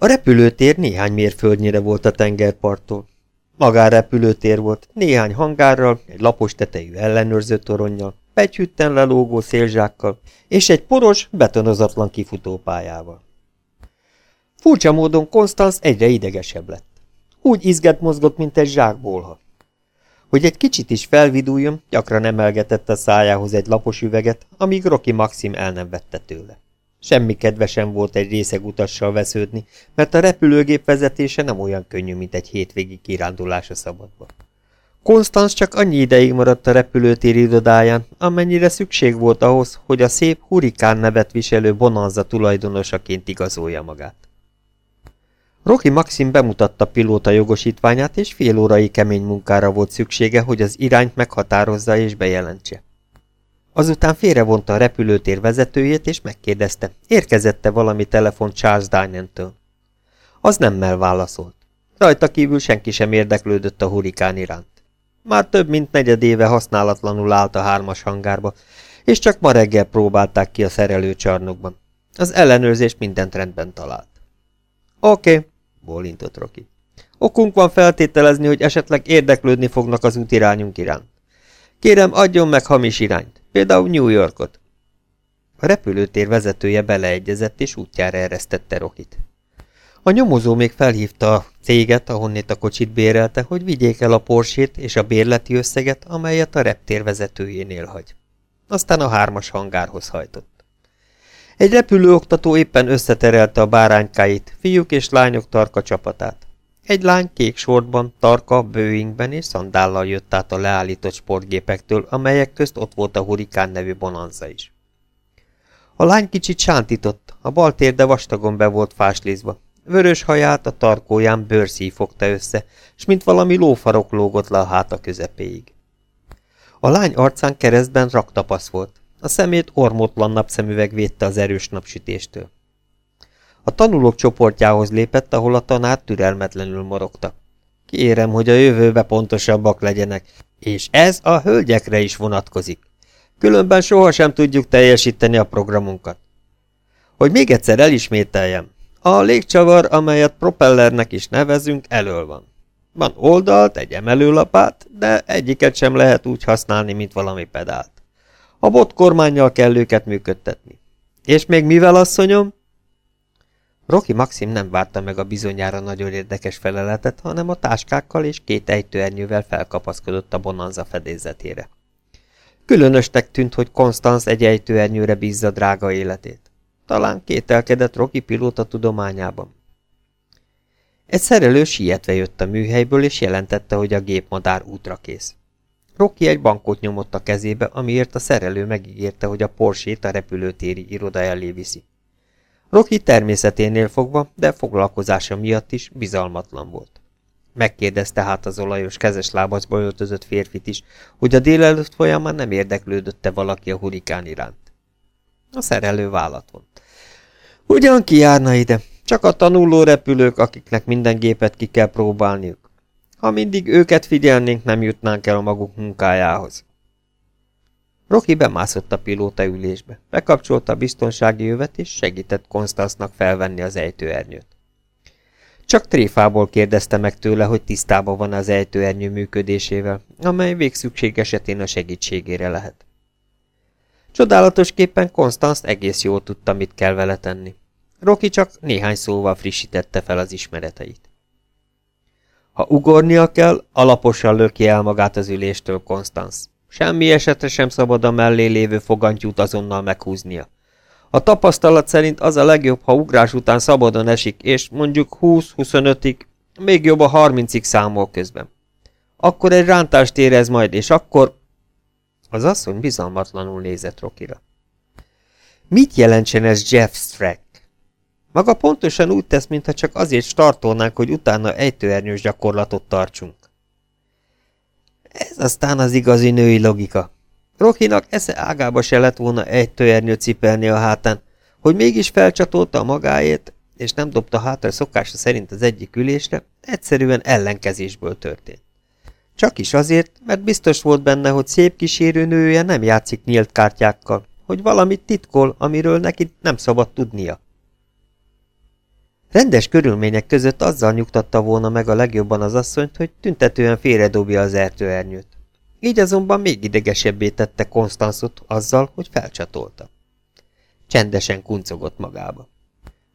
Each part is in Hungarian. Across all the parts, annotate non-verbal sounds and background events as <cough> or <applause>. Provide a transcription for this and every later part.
A repülőtér néhány mérföldnyire volt a tengerparttól. Magárepülőtér volt, néhány hangárral, egy lapos tetejű ellenőrző toronnyal, pegyhütten lelógó szélzsákkal, és egy poros, betonozatlan kifutópályával. Furcsa módon Konstanz egyre idegesebb lett. Úgy izget mozgott, mint egy zsákbólha. Hogy egy kicsit is felviduljon, gyakran emelgetett a szájához egy lapos üveget, amíg Rocky Maxim el nem vette tőle. Semmi kedve sem volt egy részeg utassal vesződni, mert a repülőgép vezetése nem olyan könnyű, mint egy hétvégi kirándulás a szabadba. Konstanz csak annyi ideig maradt a repülőtér irodáján, amennyire szükség volt ahhoz, hogy a szép hurikán nevet viselő bonanza tulajdonosaként igazolja magát. Rocky Maxim bemutatta pilóta jogosítványát, és fél órai kemény munkára volt szüksége, hogy az irányt meghatározza és bejelentse. Azután félrevonta a repülőtér vezetőjét, és megkérdezte, érkezette valami telefon Charles Dynentől. Az nemmel válaszolt. Rajta kívül senki sem érdeklődött a hurikán iránt. Már több mint negyed éve használatlanul állt a hármas hangárba, és csak ma reggel próbálták ki a szerelőcsarnokban. Az ellenőrzés mindent rendben talált. Oké, okay, bólintott Rocky. Okunk van feltételezni, hogy esetleg érdeklődni fognak az útirányunk iránt. Kérem, adjon meg hamis irányt, például New Yorkot. A repülőtér vezetője beleegyezett, és útjára eresztette Rokit. A nyomozó még felhívta a céget, ahonnét a kocsit bérelte, hogy vigyék el a porsét és a bérleti összeget, amelyet a reptér vezetőjénél hagy. Aztán a hármas hangárhoz hajtott. Egy repülőoktató éppen összeterelte a báránykáit, fiúk és lányok tarka csapatát. Egy lány kék sortban, tarka, bőingben és szandállal jött át a leállított sportgépektől, amelyek közt ott volt a hurikán nevű bonanza is. A lány kicsit sántított, a bal térde vastagon be volt fáslízva, Vörös haját a tarkóján bőrszíj fogta össze, s mint valami lófarok lógott le a háta közepéig. A lány arcán keresztben raktapasz volt, a szemét ormótlan napszemüveg védte az erős napsütéstől. A tanulók csoportjához lépett, ahol a tanár türelmetlenül morogta. Kérem, hogy a jövőbe pontosabbak legyenek, és ez a hölgyekre is vonatkozik. Különben sohasem tudjuk teljesíteni a programunkat. Hogy még egyszer elismételjem, a légcsavar, amelyet propellernek is nevezünk, elől van. Van oldalt, egy emelőlapát, de egyiket sem lehet úgy használni, mint valami pedált. A botkormányjal kell őket működtetni. És még mivel, asszonyom? Rocky Maxim nem várta meg a bizonyára nagyon érdekes feleletet, hanem a táskákkal és két ejtőernyővel felkapaszkodott a bonanza fedélzetére. Különösnek tűnt, hogy Konstanz egy ejtőernyőre bízza drága életét. Talán kételkedett Rocky pilóta tudományában. Egy szerelő sietve jött a műhelyből, és jelentette, hogy a gépmadár útra kész. Rocky egy bankot nyomott a kezébe, amiért a szerelő megígérte, hogy a porsét a repülőtéri iroda elé viszi. Rocky természeténél fogva, de foglalkozása miatt is bizalmatlan volt. Megkérdezte hát az olajos kezes lábacba öltözött férfit is, hogy a délelőtt folyamán nem érdeklődötte valaki a hurikán iránt. A szerelő vállat vont. Ugyan ki járna ide? Csak a tanuló repülők, akiknek minden gépet ki kell próbálniuk. Ha mindig őket figyelnénk, nem jutnánk el a maguk munkájához. Rocky bemászott a pilóta ülésbe, bekapcsolta a biztonsági jövet, és segített Konstanznak felvenni az ejtőernyőt. Csak tréfából kérdezte meg tőle, hogy tisztában van az ejtőernyő működésével, amely végszükség esetén a segítségére lehet. Csodálatosképpen Konstanz egész jól tudta, mit kell vele tenni. Roki csak néhány szóval frissítette fel az ismereteit. Ha ugornia kell, alaposan löki el magát az üléstől, Konstanz. Semmi esetre sem szabad a mellé lévő fogantyút azonnal meghúznia. A tapasztalat szerint az a legjobb, ha ugrás után szabadon esik, és mondjuk 20-25-ig, még jobb a 30-ig számol közben. Akkor egy rántást érez majd, és akkor az asszony bizalmatlanul nézett Rokira. Mit jelentsen ez Jeff Strack? Maga pontosan úgy tesz, mintha csak azért startolnánk, hogy utána ejtőernyős gyakorlatot tartsunk. Ez aztán az igazi női logika. Rokinak esze ágába se lett volna ejtőernyőt cipelni a hátán, hogy mégis felcsatolta a magáét, és nem dobta hátra szokása szerint az egyik ülésre, egyszerűen ellenkezésből történt. Csak is azért, mert biztos volt benne, hogy szép kísérőnője nem játszik nyílt kártyákkal, hogy valamit titkol, amiről neki nem szabad tudnia. Rendes körülmények között azzal nyugtatta volna meg a legjobban az asszonyt, hogy tüntetően félredobja az ernyőt. Így azonban még idegesebbé tette Konstanzot azzal, hogy felcsatolta. Csendesen kuncogott magába.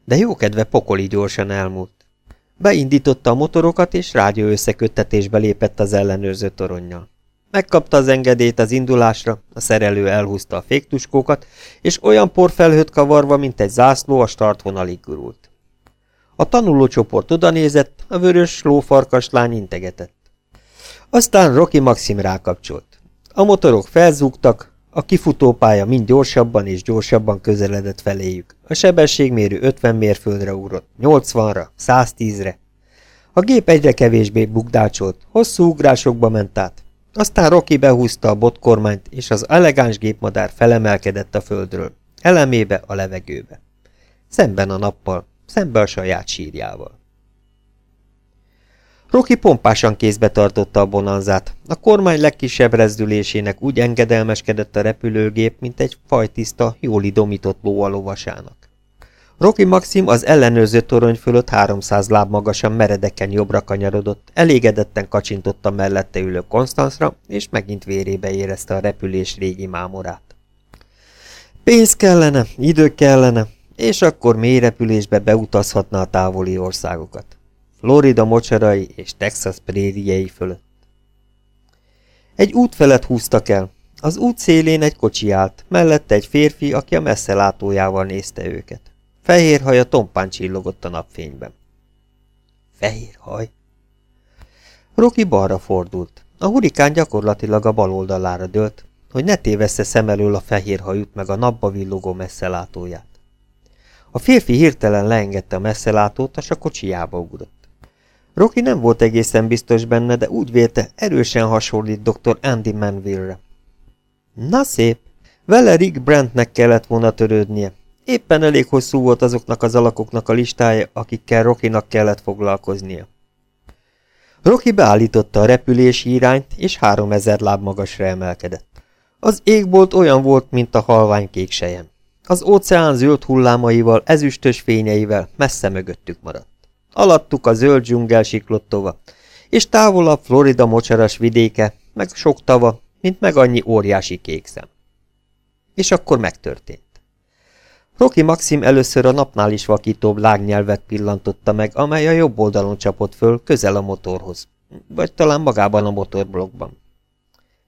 De jókedve pokoli gyorsan elmúlt. Beindította a motorokat, és rádió összeköttetésbe lépett az ellenőrző toronnyal. Megkapta az engedélyt az indulásra, a szerelő elhúzta a féktuskókat, és olyan porfelhőt kavarva, mint egy zászló, a startvonalig gurult. A tanulócsoport odanézett, a vörös lófarkas lány integetett. Aztán Rocky Maxim rákapcsolt. A motorok felzúgtak, a kifutópálya mind gyorsabban és gyorsabban közeledett feléjük. A sebességmérő 50 mérföldre ugrott, 80-ra, 110-re. A gép egyre kevésbé bukdácsolt, hosszú ugrásokba ment át. Aztán Rocky behúzta a botkormányt, és az elegáns gépmadár felemelkedett a földről, elemébe a levegőbe. Szemben a nappal, szembe a saját sírjával. Rocky pompásan kézbe tartotta a bonanzát. A kormány legkisebb rezdülésének úgy engedelmeskedett a repülőgép, mint egy fajtiszta, jól idomított ló a lovasának. Rocky Maxim az ellenőrző torony fölött 300 láb magasan meredeken jobbra kanyarodott, elégedetten kacsintotta mellette ülő Konstanzra, és megint vérébe érezte a repülés régi mámorát. Pénz kellene, idő kellene, és akkor mély repülésbe beutazhatna a távoli országokat. Florida mocsarai és Texas prériei fölött. Egy út felett húztak el. Az út szélén egy kocsi állt, mellette egy férfi, aki a messze látójával nézte őket. Fehér haja tompán csillogott a napfényben. Fehér haj? Roki balra fordult. A hurikán gyakorlatilag a bal oldalára dőlt, hogy ne tévessze szem elől a fehér hajút meg a napba villogó messzelátóját. A férfi hirtelen leengedte a messzelátót, és a kocsijába ugrott. Rocky nem volt egészen biztos benne, de úgy vélte, erősen hasonlít dr. Andy Manville-re. Na szép! Vele Rick Brandtnek kellett volna törődnie. Éppen elég hosszú volt azoknak az alakoknak a listája, akikkel Rockynak kellett foglalkoznia. Rocky beállította a repülési irányt, és három ezer láb magasra emelkedett. Az égbolt olyan volt, mint a halvány kék sejem. Az óceán zöld hullámaival, ezüstös fényeivel messze mögöttük maradt. Alattuk a zöld dzsungel siklott tova, és távolabb Florida mocsaras vidéke, meg sok tava, mint meg annyi óriási kékszem. És akkor megtörtént. Rocky Maxim először a napnál is vakítóbb lágnyelvet pillantotta meg, amely a jobb oldalon csapott föl, közel a motorhoz, vagy talán magában a motorblokkban.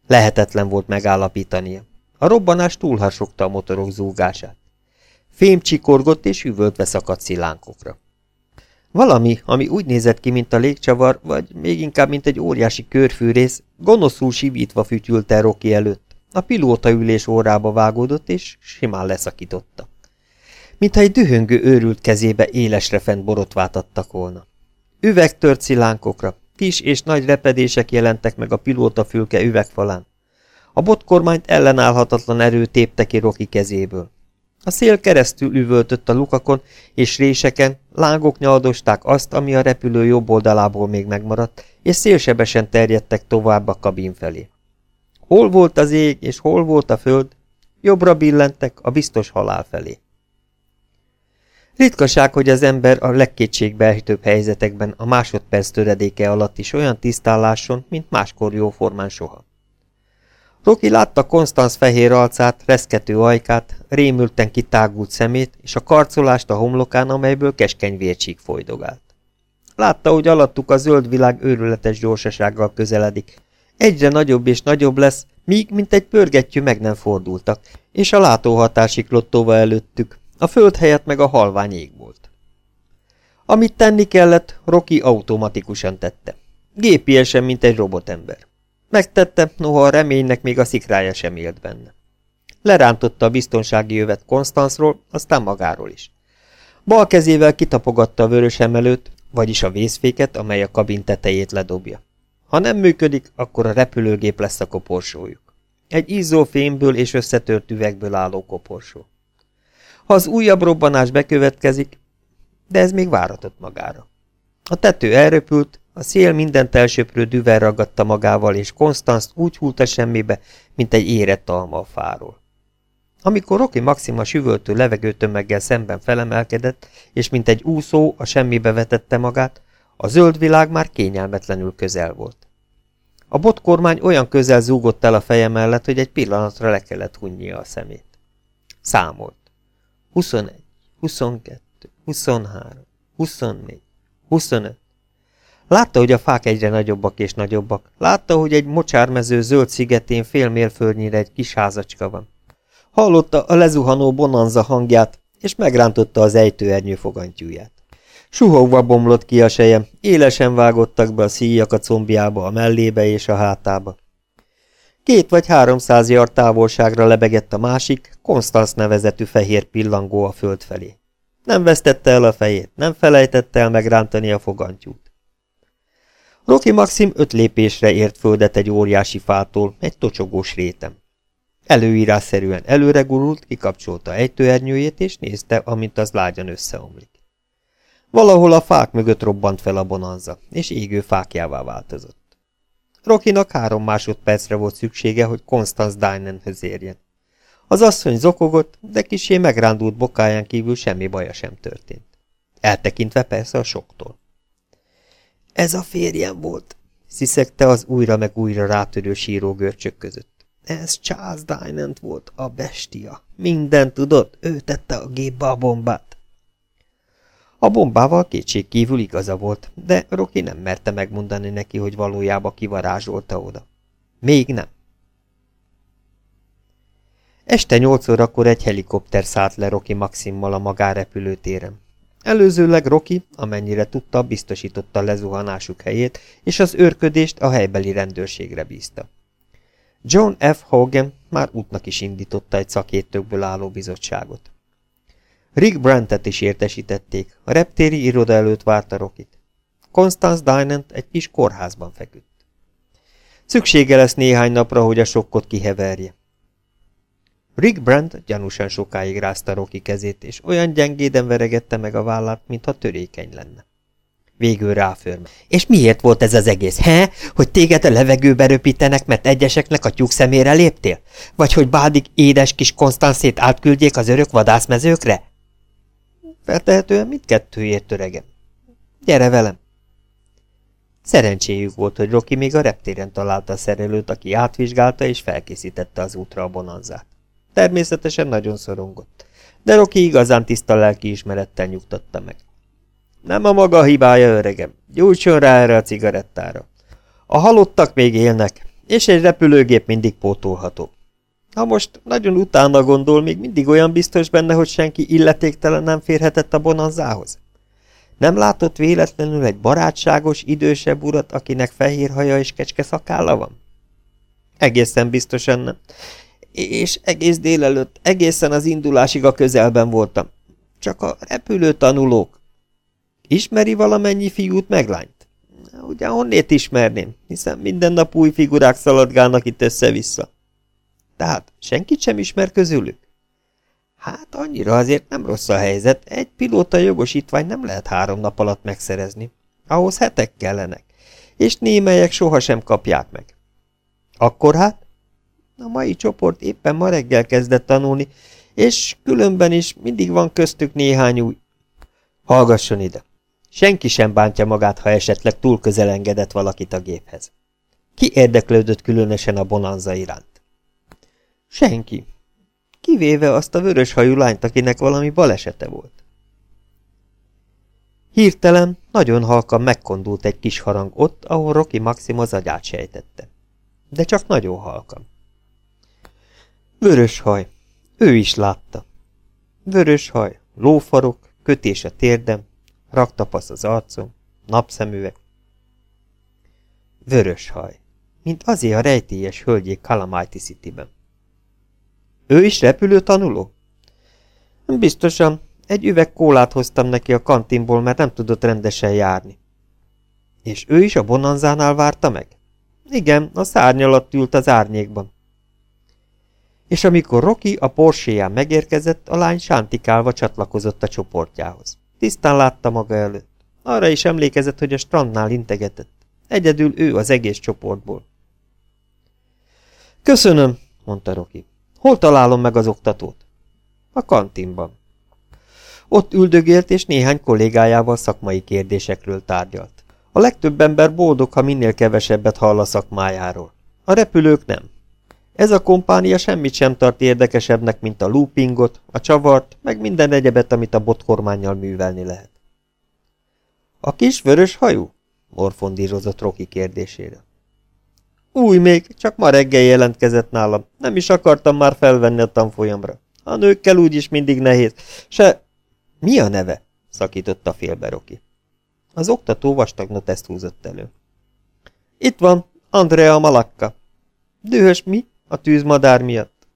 Lehetetlen volt megállapítania. A robbanás túlharsogta a motorok zúgását. Fém csikorgott és üvöltve szakadt szilánkokra. Valami, ami úgy nézett ki, mint a légcsavar, vagy még inkább, mint egy óriási körfűrész, gonoszul sivítva fütyült el Rocky előtt. A pilóta ülés órába vágódott, és simán leszakította. Mintha egy dühöngő őrült kezébe élesre fent borotvát adtak volna. Üveg tört szilánkokra, kis és nagy repedések jelentek meg a pilóta fülke üvegfalán. A botkormányt ellenállhatatlan erő tépte ki Rocky kezéből. A szél keresztül üvöltött a lukakon és réseken, lángok nyaldosták azt, ami a repülő jobb oldalából még megmaradt, és szélsebesen terjedtek tovább a kabin felé. Hol volt az ég, és hol volt a föld? Jobbra billentek a halál felé. Ritkaság, hogy az ember a legkétségbeejtőbb helyzetekben a másodperc töredéke alatt is olyan tisztálláson, mint máskor jóformán soha. Roki látta Konstanz fehér arcát, reszkető ajkát, rémülten kitágult szemét, és a karcolást a homlokán, amelyből keskeny vércsík folydogált. Látta, hogy alattuk a zöld világ őrületes gyorsasággal közeledik. Egyre nagyobb és nagyobb lesz, míg, mint egy pörgettyű meg nem fordultak, és a látóhatár siklott tova előttük, a föld helyett meg a halvány ég volt. Amit tenni kellett, Roki automatikusan tette. Gépiesen, mint egy robotember. Megtette, noha a reménynek még a szikrája sem élt benne. Lerántotta a biztonsági jövet Konstanzról, aztán magáról is. Bal kezével kitapogatta a vörös emelőt, vagyis a vészféket, amely a kabin tetejét ledobja. Ha nem működik, akkor a repülőgép lesz a koporsójuk. Egy izzó fémből és összetört üvegből álló koporsó. Ha az újabb robbanás bekövetkezik, de ez még váratott magára. A tető elröpült, a szél mindent elsöprő düvel ragadta magával, és Konstanzt úgy húlt a semmibe, mint egy érett alma a fáról. Amikor Rocky Maxima süvöltő levegőtömeggel szemben felemelkedett, és mint egy úszó a semmibe vetette magát, a zöld világ már kényelmetlenül közel volt. A botkormány olyan közel zúgott el a feje mellett, hogy egy pillanatra le kellett hunnyia a szemét. Számolt. 21, 22, 23, 24, 25. Látta, hogy a fák egyre nagyobbak és nagyobbak. Látta, hogy egy mocsármező zöld szigetén fél mérföldnyire egy kis házacska van. Hallotta a lezuhanó bonanza hangját, és megrántotta az ejtőernyő fogantyúját. Suhogva bomlott ki a seje, élesen vágottak be a szíjak a combjába, a mellébe és a hátába. Két vagy háromszáz yard távolságra lebegett a másik, Konstanz nevezetű fehér pillangó a föld felé. Nem vesztette el a fejét, nem felejtette el megrántani a fogantyút. Roki Maxim öt lépésre ért földet egy óriási fától, egy tocsogós rétem. Előírásszerűen előre gurult, kikapcsolta ejtőernyőjét, és nézte, amint az lágyan összeomlik. Valahol a fák mögött robbant fel a bonanza, és égő fákjává változott. Rokinak három másodpercre volt szüksége, hogy Constance Dynenhez érjen. Az asszony zokogott, de kisé megrándult bokáján kívül semmi baja sem történt. Eltekintve persze a soktól. Ez a férjem volt, sziszegte az újra meg újra rátörő síró görcsök között. Ez Charles Dynant volt, a bestia. Minden tudott, ő tette a gépbe a bombát. A bombával kétségkívül igaza volt, de Rocky nem merte megmondani neki, hogy valójában kivarázsolta oda. Még nem. Este nyolc órakor egy helikopter szállt le Rocky Maximmal a magárepülőtéren. Előzőleg Rocky, amennyire tudta, biztosította lezuhanásuk helyét, és az őrködést a helybeli rendőrségre bízta. John F. Hogan már útnak is indította egy szakértőkből álló bizottságot. Rick Brantet is értesítették, a reptéri iroda előtt várta Rokit. Constance Dynant egy kis kórházban feküdt. Szüksége lesz néhány napra, hogy a sokkot kiheverje. Rick Brandt gyanúsan sokáig rázta Rocky kezét, és olyan gyengéden veregette meg a vállát, mintha törékeny lenne. Végül ráförm. És miért volt ez az egész, he? Hogy téged a levegőbe röpítenek, mert egyeseknek a tyúk szemére léptél? Vagy hogy Bádik édes kis Konstanszét átküldjék az örök vadászmezőkre? Feltehetően mindkettőért töregem. Gyere velem! Szerencséjük volt, hogy Rocky még a reptéren találta a szerelőt, aki átvizsgálta és felkészítette az útra a bonanzát. Természetesen nagyon szorongott, de Rocky igazán tiszta lelki ismerettel nyugtatta meg. Nem a maga hibája, öregem. Gyújtson rá erre a cigarettára. A halottak még élnek, és egy repülőgép mindig pótolható. Ha most nagyon utána gondol, még mindig olyan biztos benne, hogy senki illetéktelen nem férhetett a bonanzához? Nem látott véletlenül egy barátságos, idősebb urat, akinek fehér haja és kecske szakálla van? Egészen biztosan nem. És egész délelőtt, egészen az indulásig a közelben voltam. Csak a repülő tanulók. Ismeri valamennyi fiút meg lányt? Ugye honnét ismerném, hiszen minden nap új figurák szaladgálnak itt össze-vissza. Tehát senkit sem ismer közülük? Hát annyira azért nem rossz a helyzet, egy pilóta jogosítvány nem lehet három nap alatt megszerezni. Ahhoz hetek kellenek, és némelyek sohasem kapják meg. Akkor hát? A mai csoport éppen ma reggel kezdett tanulni, és különben is mindig van köztük néhány új. Hallgasson ide! Senki sem bántja magát, ha esetleg túl közel engedett valakit a géphez. Ki érdeklődött különösen a bonanza iránt? Senki. Kivéve azt a vörös hajú lányt, akinek valami balesete volt. Hirtelen, nagyon halkan megkondult egy kis harang ott, ahol Rocky Maxim az agyát sejtette. De csak nagyon halkan. Vörös haj. Ő is látta. Vörös haj, lófarok, kötés a térdem, raktapasz az arcom, napszemüveg. Vörös haj, mint azé a rejtélyes hölgyék Calamity City-ben. Ő is repülő tanuló? Biztosan. Egy üveg kólát hoztam neki a kantinból, mert nem tudott rendesen járni. És ő is a bonanzánál várta meg? Igen, a szárny alatt ült az árnyékban. És amikor Rocky a porséján megérkezett, a lány sántikálva csatlakozott a csoportjához. Tisztán látta maga előtt. Arra is emlékezett, hogy a strandnál integetett. Egyedül ő az egész csoportból. Köszönöm, mondta Rocky. Hol találom meg az oktatót? A kantinban. Ott üldögélt, és néhány kollégájával szakmai kérdésekről tárgyalt. A legtöbb ember boldog, ha minél kevesebbet hall a szakmájáról. A repülők nem. Ez a kompánia semmit sem tart érdekesebbnek, mint a loopingot, a csavart, meg minden egyebet, amit a botkormányjal művelni lehet. A kis vörös hajú? morfondírozott Roki kérdésére. Új még, csak ma reggel jelentkezett nálam. Nem is akartam már felvenni a tanfolyamra. A nőkkel úgyis mindig nehéz. Se... Mi a neve? szakította félbe Roki. Az oktató vastag noteszt húzott elő. Itt van, Andrea Malakka. Dühös mi? A tűzmadár miatt.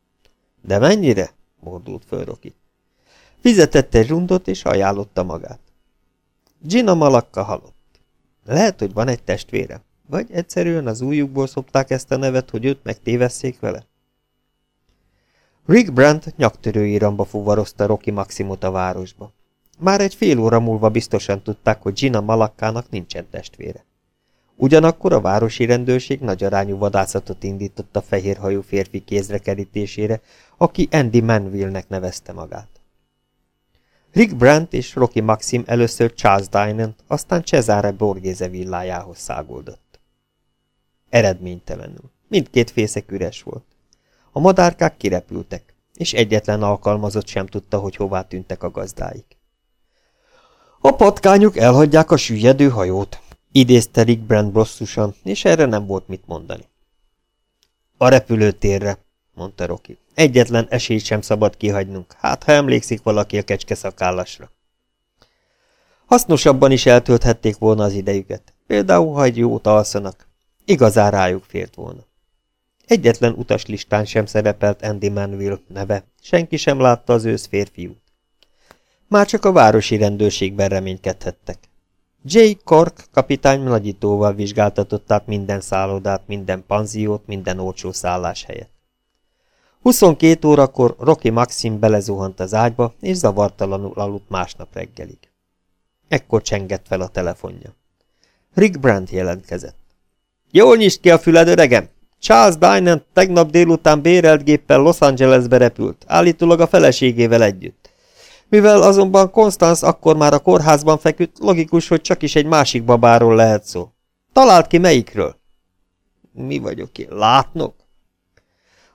De mennyire? mordult föl Roki. Fizetett egy rundot, és ajánlotta magát. Gina Malakka halott. Lehet, hogy van egy testvére. Vagy egyszerűen az újukból szopták ezt a nevet, hogy őt megtévesszék vele? Rick Brandt nyaktörő íramba fuvarozta Rocky Maximot a városba. Már egy fél óra múlva biztosan tudták, hogy Gina Malakkának nincsen testvére. Ugyanakkor a városi rendőrség nagy arányú vadászatot indított a fehérhajú férfi kézre kerítésére, aki Andy Manville-nek nevezte magát. Rick Brandt és Rocky Maxim először Charles Dynant, aztán Cesare Borgese villájához száguldott. Eredménytelenül. Mindkét fészek üres volt. A madárkák kirepültek, és egyetlen alkalmazott sem tudta, hogy hová tűntek a gazdáik. A patkányok elhagyják a süllyedő hajót, idézte Rick Brand bosszusan, és erre nem volt mit mondani. A repülőtérre, mondta Rocky. Egyetlen esélyt sem szabad kihagynunk, hát ha emlékszik valaki a kecske szakállasra. Hasznosabban is eltölthették volna az idejüket, például ha egy jót alszanak. Igazán rájuk fért volna. Egyetlen utaslistán sem szerepelt Andy Manville neve, senki sem látta az ősz férfiút. Már csak a városi rendőrségben reménykedhettek. J. Cork kapitány nagyítóval vizsgáltatott át minden szállodát, minden panziót, minden olcsó szálláshelyet. 22 órakor Rocky Maxim belezuhant az ágyba, és zavartalanul aludt másnap reggelig. Ekkor csengett fel a telefonja. Rick Brandt jelentkezett. Jól nyisd ki a füled, öregem! Charles Dynant tegnap délután bérelt géppel Los Angelesbe repült, állítólag a feleségével együtt. Mivel azonban Constance akkor már a kórházban feküdt, logikus, hogy csak is egy másik babáról lehet szó. Talált ki melyikről? Mi vagyok én, látnok?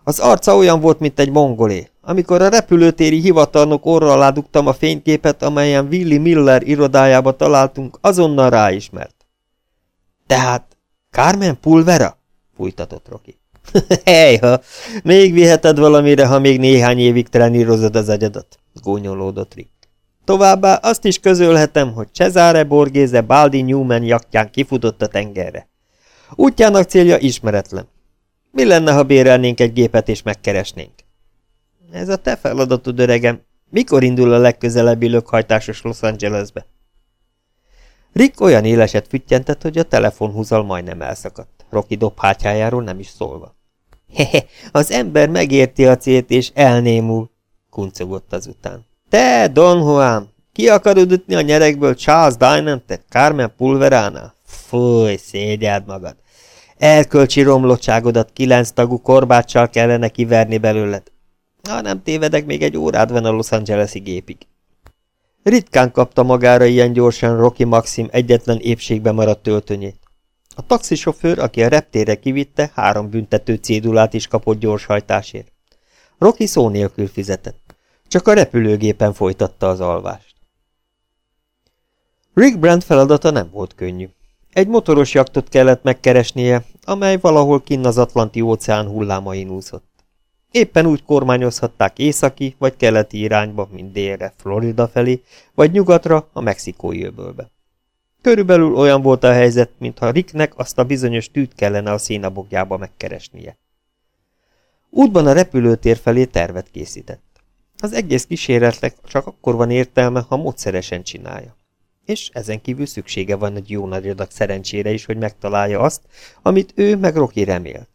Az arca olyan volt, mint egy mongolé. Amikor a repülőtéri hivatalnok orra alá dugtam a fényképet, amelyen Willy Miller irodájába találtunk, azonnal ráismert. Tehát Carmen Pulvera? fújtatott Roki. <laughs> Hejha, még viheted valamire, ha még néhány évig trenírozod az agyadat, gúnyolódott Rick. Továbbá azt is közölhetem, hogy Cesare Borgese Baldi Newman jaktján kifutott a tengerre. Útjának célja ismeretlen. Mi lenne, ha bérelnénk egy gépet és megkeresnénk? Ez a te feladatod, öregem. Mikor indul a legközelebbi lökhajtásos Los Angelesbe? Rick olyan éleset füttyentett, hogy a telefonhúzal majdnem elszakadt. Rocky dobhátjájáról nem is szólva. Hehe, az ember megérti a célt és elnémul, kuncogott azután. Te, Don Juan, ki akarod ütni a nyerekből Charles Dynant-et Carmen Pulveránál? Fúj, szégyeld magad! Elkölcsi romlottságodat kilenc tagú korbáccsal kellene kiverni belőled. Ha nem tévedek, még egy órád van a Los Angeles-i gépig. Ritkán kapta magára ilyen gyorsan Rocky Maxim egyetlen épségbe maradt töltönyét. A taxisofőr, aki a reptére kivitte, három büntető cédulát is kapott gyorshajtásért. Rocky szó nélkül fizetett. Csak a repülőgépen folytatta az alvást. Rick Brand feladata nem volt könnyű. Egy motoros jaktot kellett megkeresnie, amely valahol kinn az Atlanti óceán hullámain úszott. Éppen úgy kormányozhatták északi vagy keleti irányba, mint délre, Florida felé, vagy nyugatra, a mexikói öbölbe. Körülbelül olyan volt a helyzet, mintha Ricknek azt a bizonyos tűt kellene a szénabogjába megkeresnie. Útban a repülőtér felé tervet készített. Az egész kísérletnek csak akkor van értelme, ha módszeresen csinálja és ezen kívül szüksége van egy jó nagy adag szerencsére is, hogy megtalálja azt, amit ő meg Rocky remélt.